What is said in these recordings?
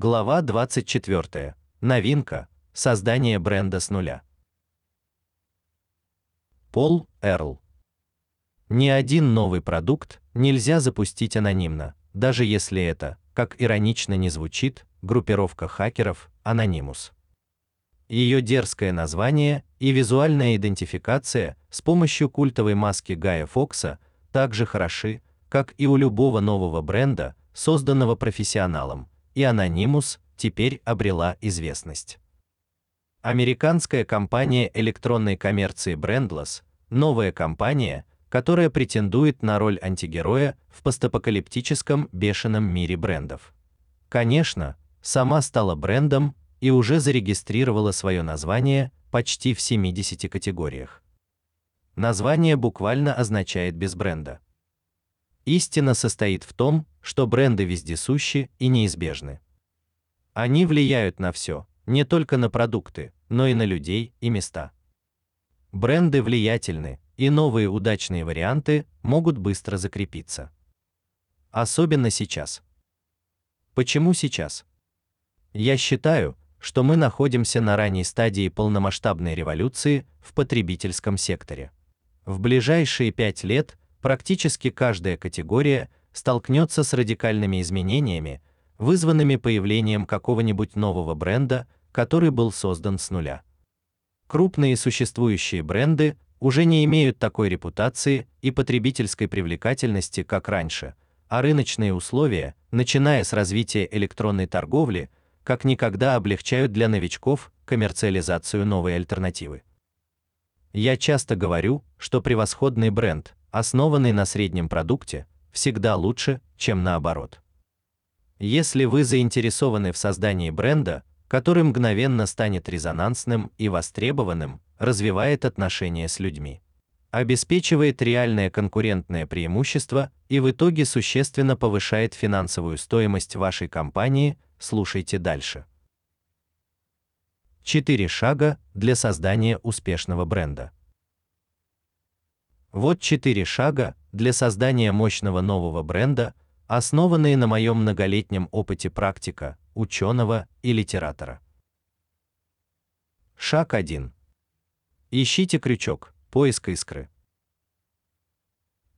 Глава 24. Новинка. Создание бренда с нуля. Пол Эрл. Ни один новый продукт нельзя запустить анонимно, даже если это, как иронично не звучит, группировка хакеров Anonymous. Ее дерзкое название и визуальная идентификация с помощью культовой маски Гая Фокса так же хороши, как и у любого нового бренда, созданного профессионалом, и Anonymous теперь обрела известность. Американская компания электронной коммерции Brandless, новая компания, которая претендует на роль антигероя в постапокалиптическом бешеном мире брендов. Конечно, сама стала брендом и уже зарегистрировала свое название почти в 70 категориях. Название буквально означает без бренда. Истина состоит в том, что бренды вездесущи и неизбежны. Они влияют на все, не только на продукты, но и на людей и места. Бренды влиятельны, и новые удачные варианты могут быстро закрепиться. Особенно сейчас. Почему сейчас? Я считаю, что мы находимся на ранней стадии полномасштабной революции в потребительском секторе. В ближайшие пять лет практически каждая категория столкнется с радикальными изменениями, вызванными появлением какого-нибудь нового бренда, который был создан с нуля. Крупные существующие бренды уже не имеют такой репутации и потребительской привлекательности, как раньше, а рыночные условия, начиная с развития электронной торговли, как никогда облегчают для новичков коммерциализацию новой альтернативы. Я часто говорю, что превосходный бренд, основанный на среднем продукте, всегда лучше, чем наоборот. Если вы заинтересованы в создании бренда, который мгновенно станет резонансным и востребованным, развивает отношения с людьми, обеспечивает реальное конкурентное преимущество и в итоге существенно повышает финансовую стоимость вашей компании, слушайте дальше. Четыре шага для создания успешного бренда. Вот четыре шага для создания мощного нового бренда, основанные на моем многолетнем опыте практика, ученого и литератора. Шаг 1. Ищите крючок, поиск искры.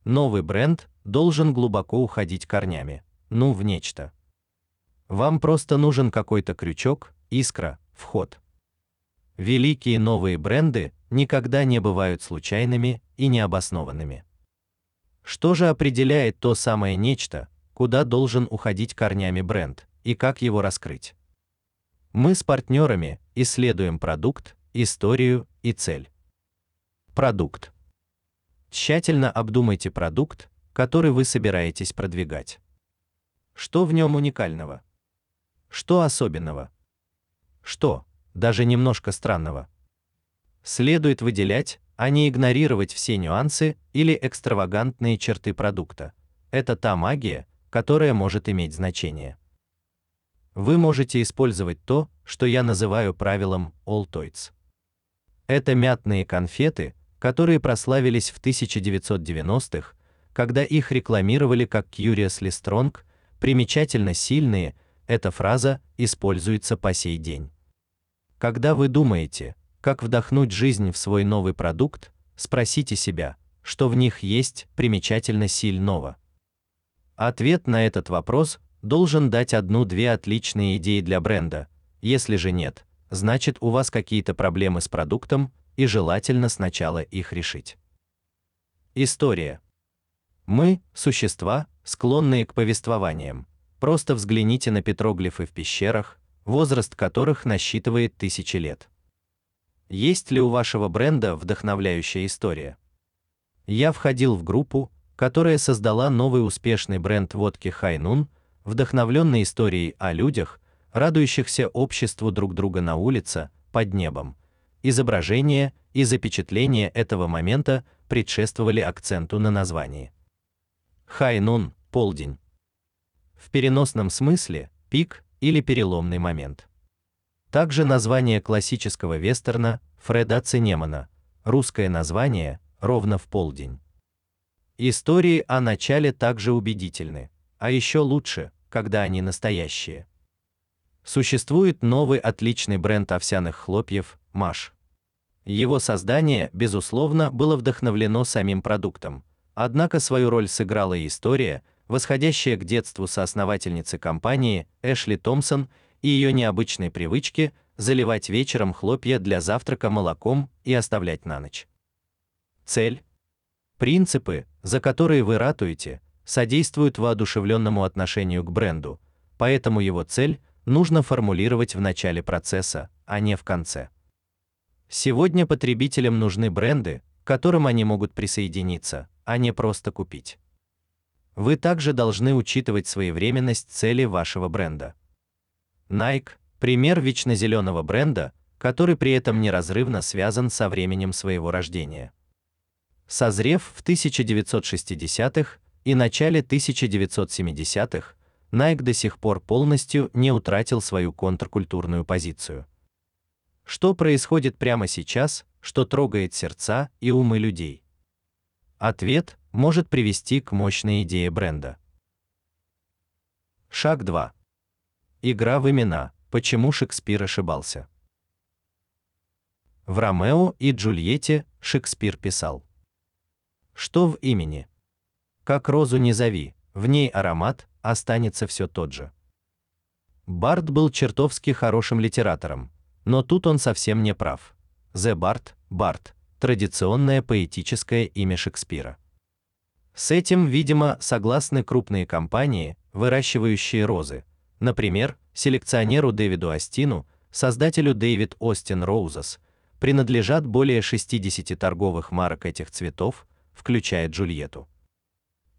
Новый бренд должен глубоко уходить корнями, ну в нечто. Вам просто нужен какой-то крючок, искра, вход. Великие новые бренды никогда не бывают случайными и необоснованными. Что же определяет то самое нечто, куда должен уходить корнями бренд и как его раскрыть? Мы с партнерами исследуем продукт, историю и цель. Продукт. Тщательно обдумайте продукт, который вы собираетесь продвигать. Что в нем уникального? Что особенного? Что, даже немножко странного. Следует выделять, а не игнорировать все нюансы или экстравагантные черты продукта. Это та магия, которая может иметь значение. Вы можете использовать то, что я называю правилом Altoids. Это мятные конфеты, которые прославились в 1990-х, когда их рекламировали как Curiously Strong, примечательно сильные. Эта фраза используется по сей день. Когда вы думаете, как вдохнуть жизнь в свой новый продукт, спросите себя, что в них есть примечательно сильного. Ответ на этот вопрос должен дать одну-две отличные идеи для бренда. Если же нет, значит, у вас какие-то проблемы с продуктом, и желательно сначала их решить. История. Мы существа, склонные к повествованиям. Просто взгляните на петроглифы в пещерах, возраст которых насчитывает тысячи лет. Есть ли у вашего бренда вдохновляющая история? Я входил в группу, которая создала новый успешный бренд водки Хайнун, вдохновленный историей о людях, радующихся обществу друг друга на улице, под небом. Изображение и запечатление этого момента предшествовали акценту на названии. Хайнун полдень. В переносном смысле пик или переломный момент. Также название классического вестерна Фреда Ценемана, русское название ровно в полдень. Истории о начале также убедительны, а еще лучше, когда они настоящие. Существует новый отличный бренд овсяных хлопьев Маш. Его создание, безусловно, было вдохновлено самим продуктом. Однако свою роль сыграла и история, восходящая к детству соосновательницы компании Эшли Томпсон и ее необычной привычке заливать вечером хлопья для завтрака молоком и оставлять на ночь. Цель Принципы, за которые вы ратуете, содействуют воодушевленному отношению к бренду, поэтому его цель нужно формулировать в начале процесса, а не в конце. Сегодня потребителям нужны бренды, к которым они могут присоединиться, а не просто купить. Вы также должны учитывать своевременность цели вашего бренда. Nike пример вечно зеленого бренда, который при этом неразрывно связан со временем своего рождения. Созрев в 1960-х и начале 1970-х, Nike до сих пор полностью не утратил свою контркультурную позицию. Что происходит прямо сейчас, что трогает сердца и умы людей? Ответ может привести к мощной идее бренда. Шаг 2. Игра в имена. Почему Шекспир ошибался? В Ромео и Джульетте Шекспир писал: что в имени? Как розу не зови, в ней аромат останется все тот же. Бард был чертовски хорошим литератором, но тут он совсем не прав. The Bard, Бард традиционное поэтическое имя Шекспира. С этим, видимо, согласны крупные компании, выращивающие розы. Например, селекционеру Дэвиду Остину, создателю David Austin Roses, принадлежат более 60 торговых марок этих цветов, включая Джульетту.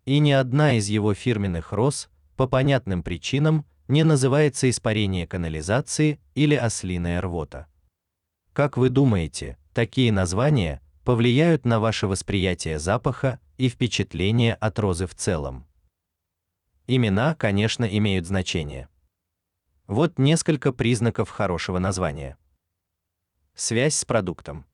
И ни одна из его фирменных роз по понятным причинам не называется испарение канализации или ослиная рвота. Как вы думаете, такие названия повлияют на ваше восприятие запаха и впечатление от розы в целом? Имена, конечно, имеют значение. Вот несколько признаков хорошего названия. Связь с продуктом.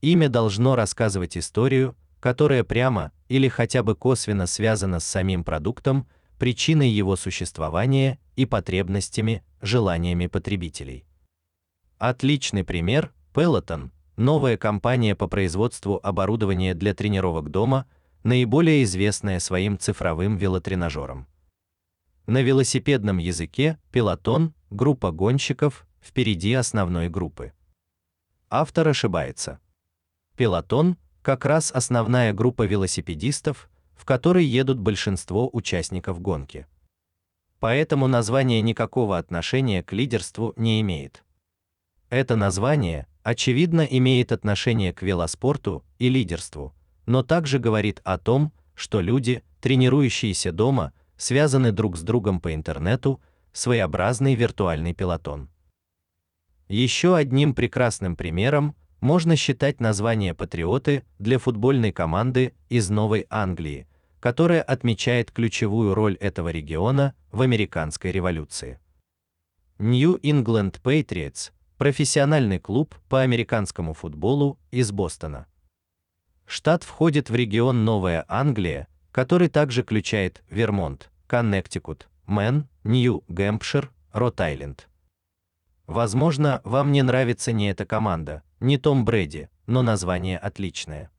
Имя должно рассказывать историю, которая прямо или хотя бы косвенно связана с самим продуктом, причиной его существования и потребностями, желаниями потребителей. Отличный пример Peloton, новая компания по производству оборудования для тренировок дома, наиболее известная своим цифровым велотренажером. На велосипедном языке пелотон группа гонщиков впереди основной группы. Автор ошибается. Пелотон как раз основная группа велосипедистов, в которой едут большинство участников гонки. Поэтому название никакого отношения к лидерству не имеет. Это название очевидно имеет отношение к велоспорту и лидерству, но также говорит о том, что люди, тренирующиеся дома, связаны друг с другом по интернету, своеобразный виртуальный пелотон. Еще одним прекрасным примером можно считать название Патриоты для футбольной команды из Новой Англии, которая отмечает ключевую роль этого региона в американской революции. New England Patriots профессиональный клуб по американскому футболу из Бостона. Штат входит в регион Новая Англия, который также включает Вермонт, Коннектикут, Мэн, Нью-Гэмпшир, Рот-Айленд. Возможно, вам не нравится не эта команда, не Том Брэди, но название отличное.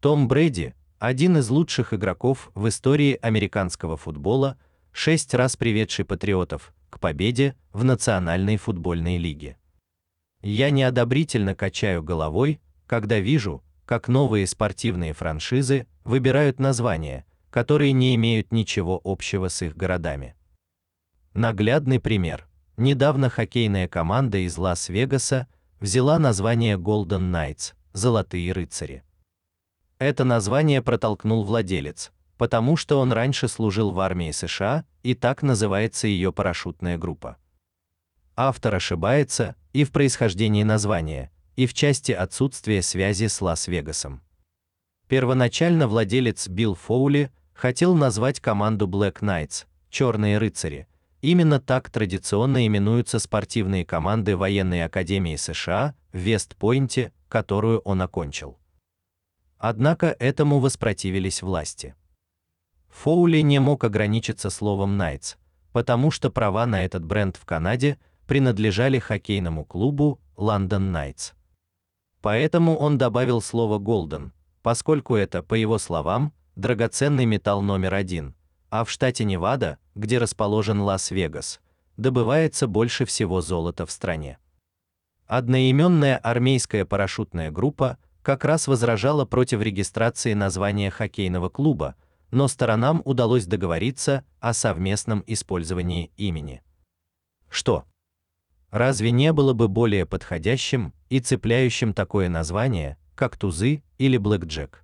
Том Брэди один из лучших игроков в истории американского футбола, шесть раз приведший патриотов к победе в Национальной футбольной лиге. Я неодобрительно качаю головой, когда вижу, как новые спортивные франшизы выбирают названия, которые не имеют ничего общего с их городами. Наглядный пример. Недавно хоккейная команда из Лас-Вегаса взяла название Golden Knights Золотые рыцари. Это название протолкнул владелец, потому что он раньше служил в армии США, и так называется ее парашютная группа. Автор ошибается и в происхождении названия, и в части отсутствия связи с Лас-Вегасом. Первоначально владелец Билл Фоули хотел назвать команду Black Knights Черные рыцари, Именно так традиционно именуются спортивные команды военной академии США в Вест-Пойнте, которую он окончил. Однако этому воспротивились власти. Фоули не мог ограничиться словом Knights, потому что права на этот бренд в Канаде принадлежали хоккейному клубу London Knights. Поэтому он добавил слово golden, поскольку это, по его словам, драгоценный металл номер один, а в штате Невада, где расположен Лас-Вегас, добывается больше всего золота в стране. Одноименная армейская парашютная группа как раз возражала против регистрации названия хоккейного клуба, но сторонам удалось договориться о совместном использовании имени. Что? Разве не было бы более подходящим и цепляющим такое название, как тузы или блэкджек?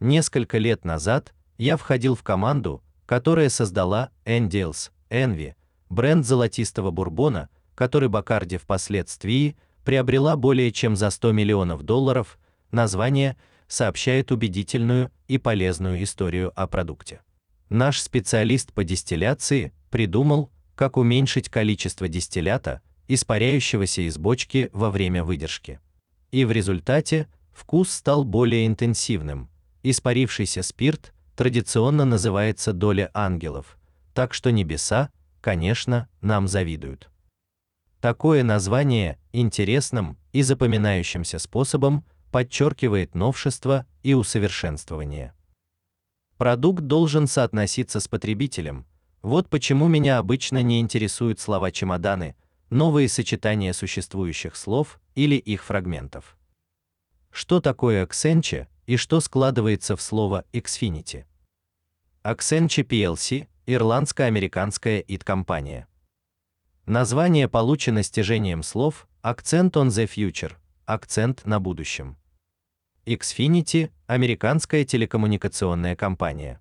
Несколько лет назад я входил в команду, которая создала Angels Envy, бренд золотистого бурбона, который Бакарди впоследствии приобрела более чем за 100 миллионов долларов. Название сообщает убедительную и полезную историю о продукте. Наш специалист по дистилляции придумал, как уменьшить количество дистиллята, испаряющегося из бочки во время выдержки. И в результате вкус стал более интенсивным. Испарившийся спирт традиционно называется доля ангелов, так что небеса, конечно, нам завидуют. Такое название интересным и запоминающимся способом подчеркивает новшество и усовершенствование. Продукт должен соотноситься с потребителем. Вот почему меня обычно не интересуют слова чемоданы, новые сочетания существующих слов или их фрагментов. Что такое Accenture и что складывается в слово Xfinity? Accenture PLC ирландско-американская ит-компания. Название получено стяжением слов Accent on the future, акцент на будущем. Xfinity американская телекоммуникационная компания.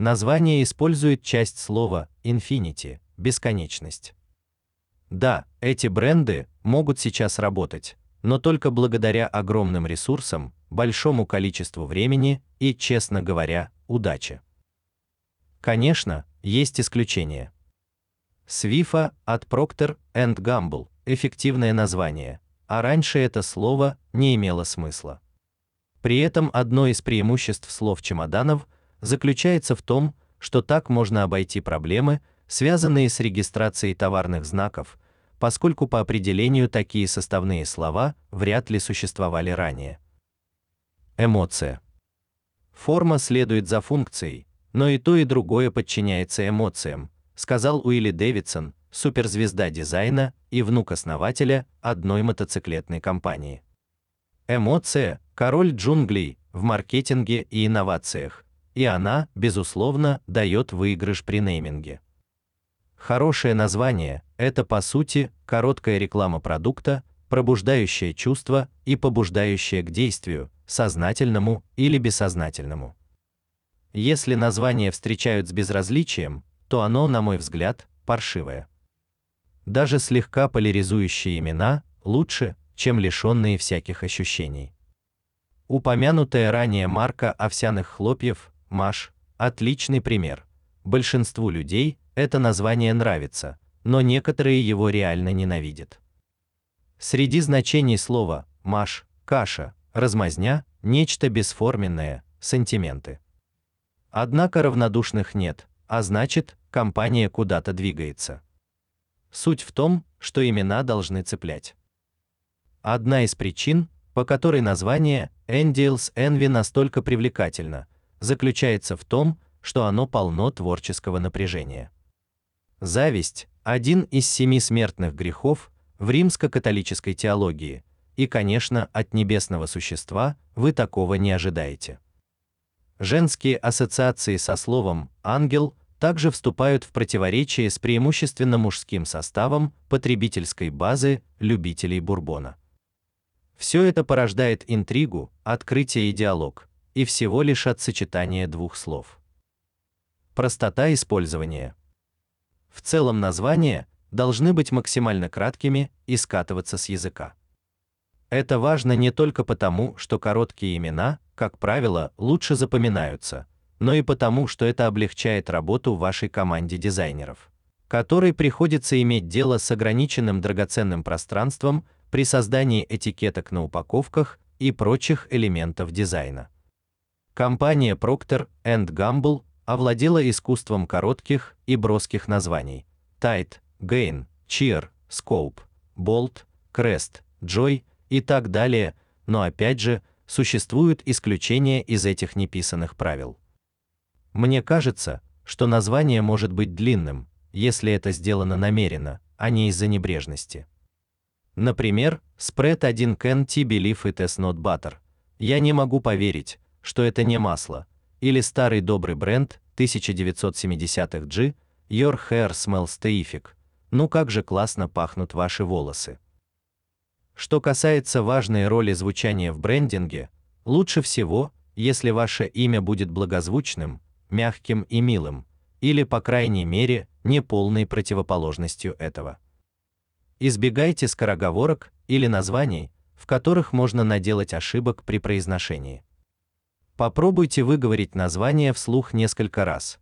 Название использует часть слова infinity бесконечность. Да, эти бренды могут сейчас работать, но только благодаря огромным ресурсам, большому количеству времени и, честно говоря, удаче. Конечно, есть исключения. Свифа от Procter Gamble эффективное название, а раньше это слово не имело смысла. При этом одно из преимуществ слов чемоданов заключается в том, что так можно обойти проблемы, связанные с регистрацией товарных знаков, поскольку по определению такие составные слова вряд ли существовали ранее. Эмоция. Форма следует за функцией, но и то и другое подчиняется эмоциям, сказал Уилли Дэвидсон, суперзвезда дизайна и внук основателя одной мотоциклетной компании. Эмоция король джунглей в маркетинге и инновациях, и она, безусловно, дает выигрыш при нейминге. Хорошее название это по сути короткая реклама продукта, пробуждающая чувства и побуждающая к действию, сознательному или бессознательному. Если название встречают с безразличием, то оно, на мой взгляд, паршивое. Даже слегка поляризующие имена лучше, чем лишенные всяких ощущений. Упомянутая ранее марка овсяных хлопьев Маш отличный пример. Большинству людей это название нравится, но некоторые его реально ненавидят. Среди значений слова Маш каша, размазня, нечто бесформенное, сантименты. Однако равнодушных нет, а значит, компания куда-то двигается. Суть в том, что имена должны цеплять. Одна из причин, по которой название Angels Envy настолько привлекательно, заключается в том, что оно полно творческого напряжения. Зависть один из семи смертных грехов в римско-католической теологии, и, конечно, от небесного существа вы такого не ожидаете. Женские ассоциации со словом ангел также вступают в противоречие с преимущественно мужским составом потребительской базы любителей бурбона. Все это порождает интригу, открытие и диалог, и всего лишь от сочетания двух слов. Простота использования. В целом названия должны быть максимально краткими и скатываться с языка. Это важно не только потому, что короткие имена, как правило, лучше запоминаются, но и потому, что это облегчает работу вашей команде дизайнеров, которой приходится иметь дело с ограниченным драгоценным пространством при создании этикеток на упаковках и прочих элементов дизайна. Компания Procter Gamble овладела искусством коротких и броских названий: Tide, Gain, Cheer, Scope, Bolt, Crest, Joy и так далее, но опять же, существуют исключения из этих неписанных правил. Мне кажется, что название может быть длинным, если это сделано намеренно, а не из-за небрежности. Например, Spread 1 can t believe it is not butter. Я не могу поверить, что это не масло. Или старый добрый бренд 1970-х G Your hair smells terrific. Ну как же классно пахнут ваши волосы. Что касается важной роли звучания в брендинге, лучше всего, если ваше имя будет благозвучным, мягким и милым, или по крайней мере, не полной противоположностью этого. Избегайте скороговорок или названий, в которых можно наделать ошибок при произношении. Попробуйте выговорить название вслух несколько раз.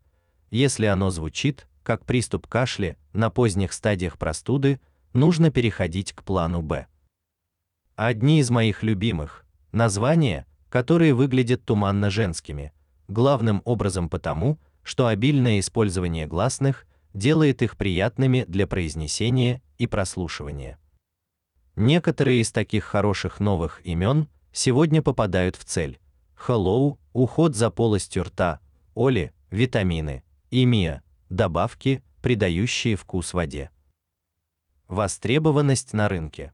Если оно звучит как приступ кашля на поздних стадиях простуды, нужно переходить к плану Б. Одни из моих любимых названия, которые выглядят туманно женскими, главным образом потому, что обильное использование гласных делает их приятными для произнесения и прослушивания. Некоторые из таких хороших новых имен сегодня попадают в цель. Hello, уход за полостью рта, Оли, витамины, и Мия, добавки, придающие вкус воде. Востребованность на рынке.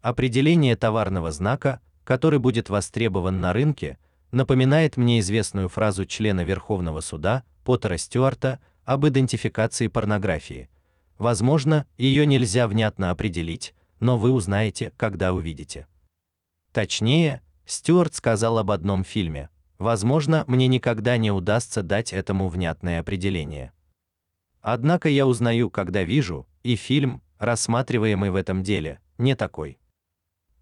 Определение товарного знака, который будет востребован на рынке, напоминает мне известную фразу члена Верховного суда Поттера Стюарта об идентификации порнографии. Возможно, ее нельзя внятно определить, но вы узнаете, когда увидите. Точнее, Стюарт сказал об одном фильме. Возможно, мне никогда не удастся дать этому внятное определение. Однако я узнаю, когда вижу, и фильм, рассматриваемый в этом деле, не такой.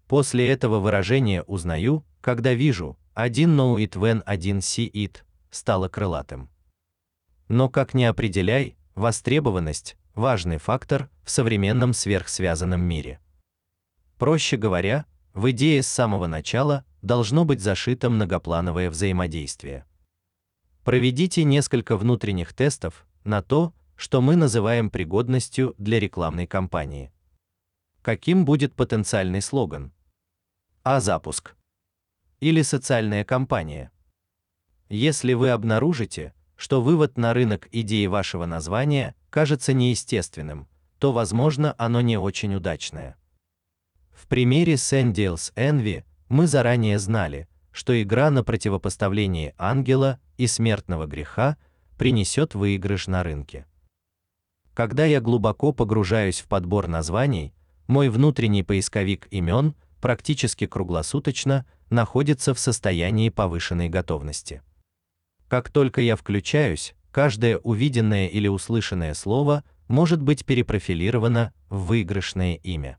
После этого выражения узнаю, когда вижу, один know it when один see it стало крылатым. Но как ни определяй, востребованность важный фактор в современном сверхсвязанном мире. Проще говоря, в идее с самого начала должно быть зашито многоплановое взаимодействие. Проведите несколько внутренних тестов на то, что мы называем пригодностью для рекламной кампании. Каким будет потенциальный слоган? А запуск или социальная кампания. Если вы обнаружите, что вывод на рынок идеи вашего названия кажется неестественным, то, возможно, оно не очень удачное. В примере Sandals Envy мы заранее знали, что игра на противопоставлении ангела и смертного греха принесет выигрыш на рынке. Когда я глубоко погружаюсь в подбор названий, мой внутренний поисковик имен практически круглосуточно находится в состоянии повышенной готовности. Как только я включаюсь, каждое увиденное или услышанное слово может быть перепрофилировано в выигрышное имя.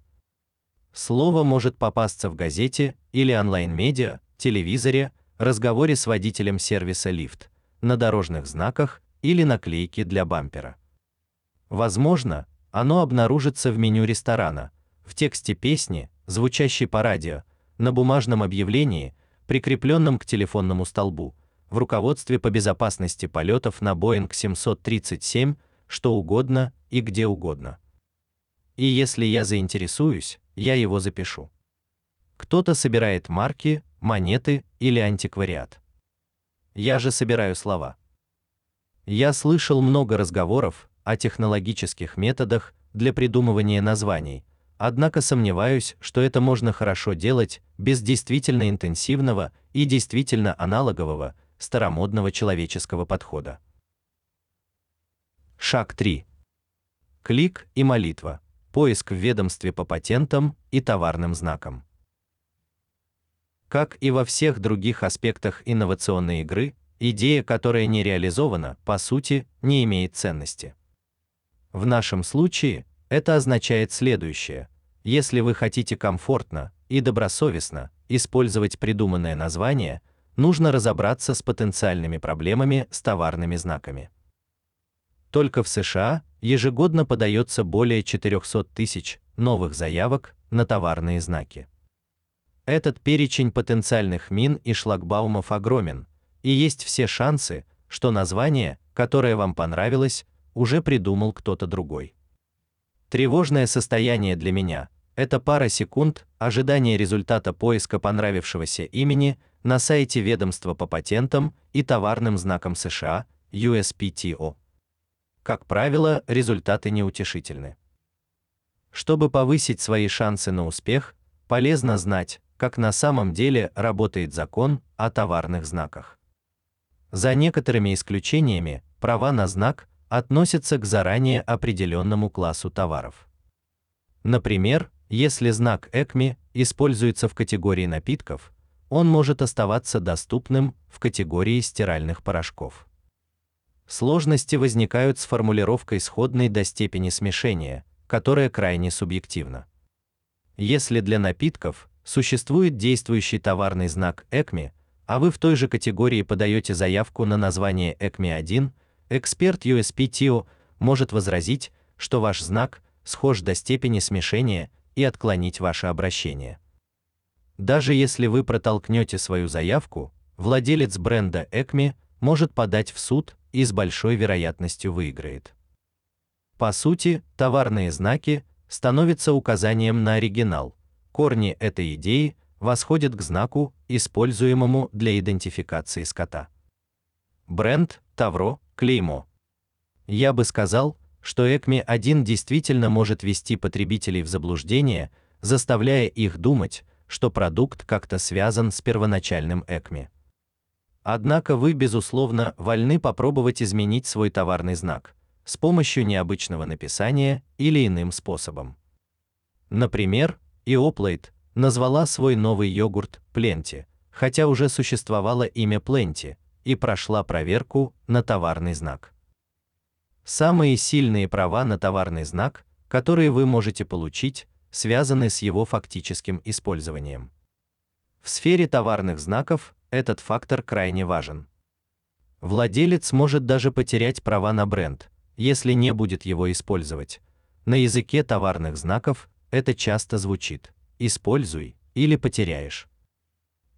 Слово может попасться в газете или онлайн-медиа, телевизоре, разговоре с водителем сервиса лифт, на дорожных знаках или наклейке для бампера. Возможно, оно обнаружится в меню ресторана, в тексте песни, звучащей по радио, на бумажном объявлении, прикрепленном к телефонному столбу, в руководстве по безопасности полетов на Boeing 737, что угодно и где угодно. И если я заинтересуюсь, я его запишу. Кто-то собирает марки, монеты или антиквариат. Я же собираю слова. Я слышал много разговоров о технологических методах для придумывания названий, Однако сомневаюсь, что это можно хорошо делать без действительно интенсивного и действительно аналогового, старомодного человеческого подхода. Шаг 3. Клик и молитва. Поиск в ведомстве по патентам и товарным знакам. Как и во всех других аспектах инновационной игры, идея, которая не реализована, по сути, не имеет ценности. В нашем случае это означает следующее: если вы хотите комфортно и добросовестно использовать придуманное название, нужно разобраться с потенциальными проблемами с товарными знаками. Только в США ежегодно подается более 400 тысяч новых заявок на товарные знаки. Этот перечень потенциальных мин и шлагбаумов огромен, и есть все шансы, что название, которое вам понравилось, уже придумал кто-то другой. Тревожное состояние для меня это пара секунд ожидания результата поиска понравившегося имени на сайте ведомства по патентам и товарным знакам США USPTO. Как правило, результаты неутешительны. Чтобы повысить свои шансы на успех, полезно знать, как на самом деле работает закон о товарных знаках. За некоторыми исключениями, права на знак относятся к заранее определенному классу товаров. Например, если знак ECME используется в категории напитков, он может оставаться доступным в категории стиральных порошков. Сложности возникают с формулировкой сходной до степени смешения, которая крайне субъективна. Если для напитков существует действующий товарный знак ECME, а вы в той же категории подаете заявку на название ECME 1, эксперт USPTO может возразить, что ваш знак схож до степени смешения и отклонить ваше обращение. Даже если вы протолкнете свою заявку, владелец бренда ECME может подать в суд и с большой вероятностью выиграет. По сути, товарные знаки становятся указанием на оригинал. Корни этой идеи восходят к знаку, используемому для идентификации скота. Бренд, тавро, клеймо. Я бы сказал, что ECME 1 действительно может ввести потребителей в заблуждение, заставляя их думать, что продукт как-то связан с первоначальным ECME. Однако вы безусловно вольны попробовать изменить свой товарный знак с помощью необычного написания или иным способом. Например, Ioplate назвала свой новый йогурт Plenty, хотя уже существовало имя Plenty и прошла проверку на товарный знак. Самые сильные права на товарный знак, которые вы можете получить, связаны с его фактическим использованием. В сфере товарных знаков этот фактор крайне важен. Владелец может даже потерять права на бренд, если не будет его использовать. На языке товарных знаков это часто звучит: используй или потеряешь.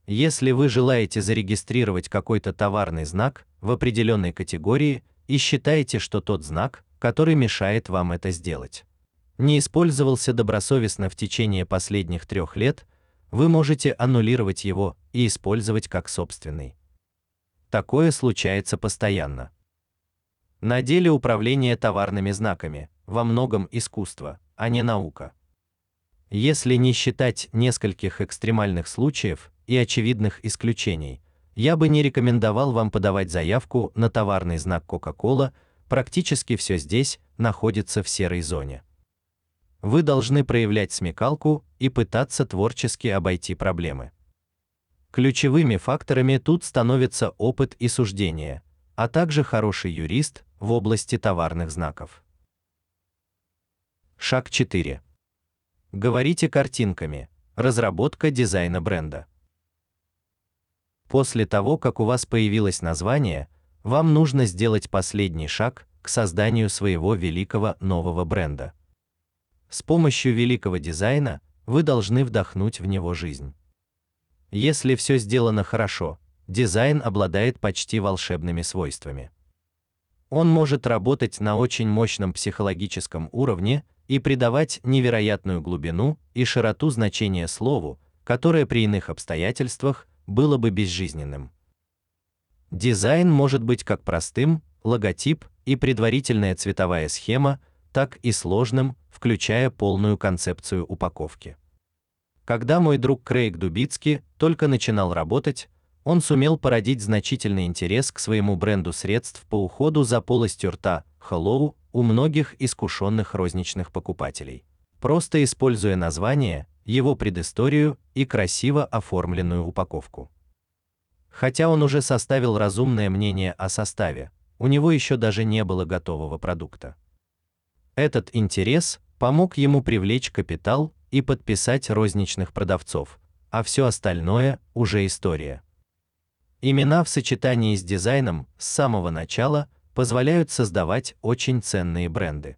Если вы желаете зарегистрировать какой-то товарный знак в определенной категории и считаете, что тот знак, который мешает вам это сделать, не использовался добросовестно в течение последних трех лет, вы можете аннулировать его и использовать как собственный. Такое случается постоянно. На деле управление товарными знаками во многом искусство, а не наука. Если не считать нескольких экстремальных случаев и очевидных исключений, я бы не рекомендовал вам подавать заявку на товарный знак Coca-Cola, практически все здесь находится в серой зоне. Вы должны проявлять смекалку и пытаться творчески обойти проблемы. Ключевыми факторами тут становятся опыт и суждение, а также хороший юрист в области товарных знаков. Шаг 4. Говорите картинками. Разработка дизайна бренда. После того, как у вас появилось название, вам нужно сделать последний шаг к созданию своего великого нового бренда. С помощью великого дизайна вы должны вдохнуть в него жизнь. Если все сделано хорошо, дизайн обладает почти волшебными свойствами. Он может работать на очень мощном психологическом уровне и придавать невероятную глубину и широту значения слову, которое при иных обстоятельствах было бы безжизненным. Дизайн может быть как простым, логотип и предварительная цветовая схема, так и сложным, включая полную концепцию упаковки. Когда мой друг Крейг Дубицкий только начинал работать, он сумел породить значительный интерес к своему бренду средств по уходу за полостью рта Hello у многих искушенных розничных покупателей. Просто используя название, его предысторию и красиво оформленную упаковку. Хотя он уже составил разумное мнение о составе, у него еще даже не было готового продукта. Этот интерес помог ему привлечь капитал и подписать розничных продавцов, а все остальное уже история. Имена в сочетании с дизайном с самого начала позволяют создавать очень ценные бренды.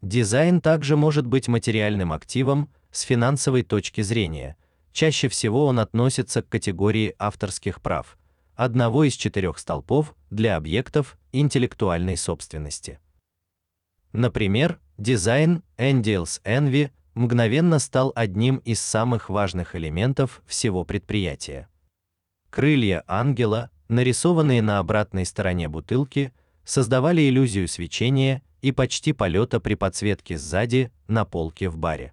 Дизайн также может быть материальным активом, с финансовой точки зрения, чаще всего он относится к категории авторских прав, одного из четырех столпов для объектов интеллектуальной собственности. Например, дизайн Angels Envy мгновенно стал одним из самых важных элементов всего предприятия. Крылья ангела, нарисованные на обратной стороне бутылки, создавали иллюзию свечения и почти полета при подсветке сзади на полке в баре.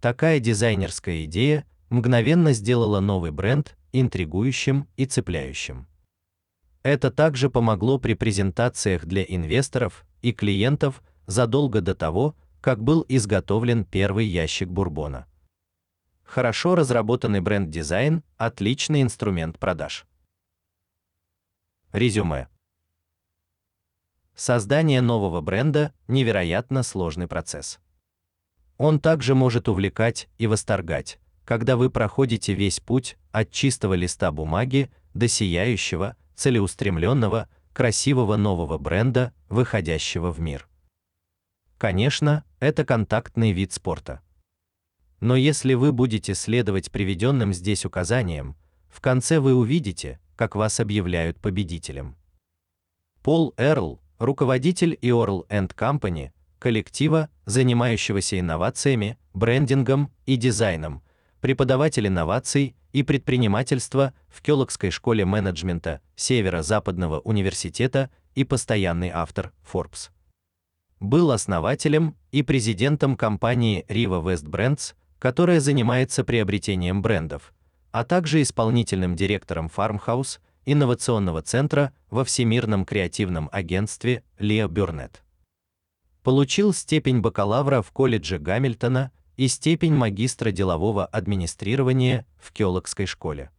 Такая дизайнерская идея мгновенно сделала новый бренд интригующим и цепляющим. Это также помогло при презентациях для инвесторов и клиентов задолго до того, как был изготовлен первый ящик бурбона. Хорошо разработанный бренд-дизайн отличный инструмент продаж. Резюме. Создание нового бренда невероятно сложный процесс. Он также может увлекать и восторгать, когда вы проходите весь путь от чистого листа бумаги до сияющего, целеустремленного, красивого нового бренда, выходящего в мир. Конечно, это контактный вид спорта. Но если вы будете следовать приведенным здесь указаниям, в конце вы увидите, как вас объявляют победителем. Пол Эрл, руководитель Earl Company, коллектива, занимающегося инновациями, брендингом и дизайном, преподаватель инноваций и предпринимательства в Кёлокской школе менеджмента Северо-Западного университета и постоянный автор Forbes был основателем и президентом компании Riva West Brands, которая занимается приобретением брендов, а также исполнительным директором Farmhouse, инновационного центра во Всемирном креативном агентстве Leo Burnett. Получил степень бакалавра в колледже Гамильтона и степень магистра делового администрирования в Кёлокской школе.